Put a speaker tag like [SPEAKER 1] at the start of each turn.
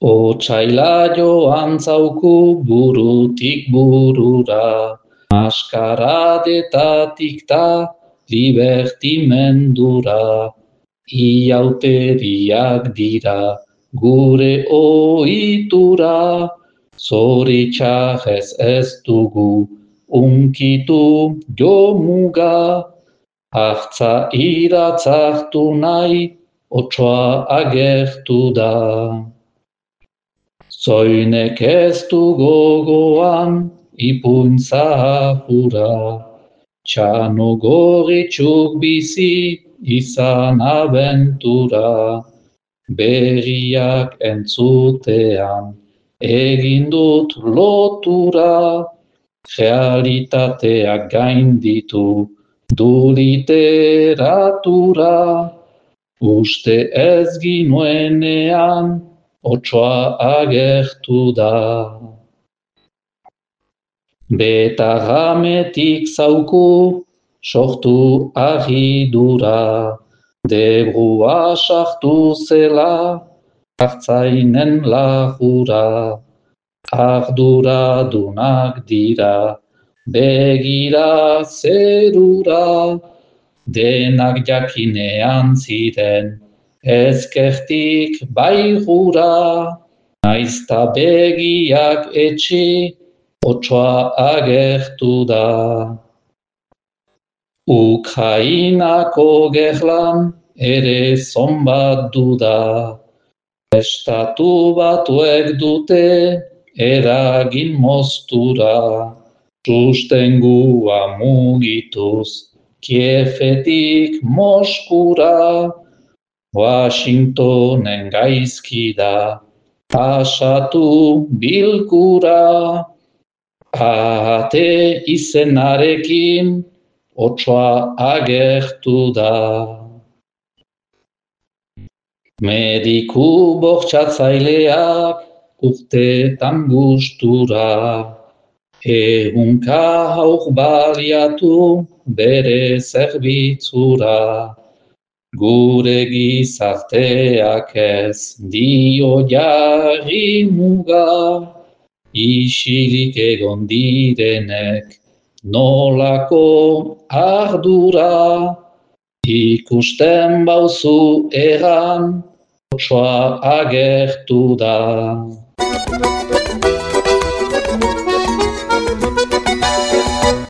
[SPEAKER 1] Otsaila joan zauku burutik burura, maskaradetatik ta libertimendura. Iauteriak dira gure oitura, zoritxarrez ez dugu unkitu jo muga. Artza iratzartu nahi, otsoa agertu da. Zoinek ez du gogoan ipuin zahura, txano gorritxuk bizi izan abentura, berriak entzutean egin dut lotura, realitateak gain ditu du literatura, uste ez ginuenean, otsoa agertu da. Beta rametik zauku sortu ahidura, debrua sartu zela hartzainen lagura. Ardura dunak dira, begira zerura, denak jakinean ziren, ezkertik bai gura, naizta begiak etxi, otsoa agertu da. Ukrainako gerlan ere zonbat duda, estatu batuek dute eragin moztura, sustengua mugituz, kiefetik moskura, Washingtonen gaizki da, pasatu bilkura, ahate izenarekin, otsoa agertu da. Mediku bortxatzaileak urtetan gustura, egunka hauk baliatu bere zerbitzura. Gure gizarteak ez dio jarri muga, isilik egon direnek nolako ardura, ikusten bauzu egan, otsoa agertu da.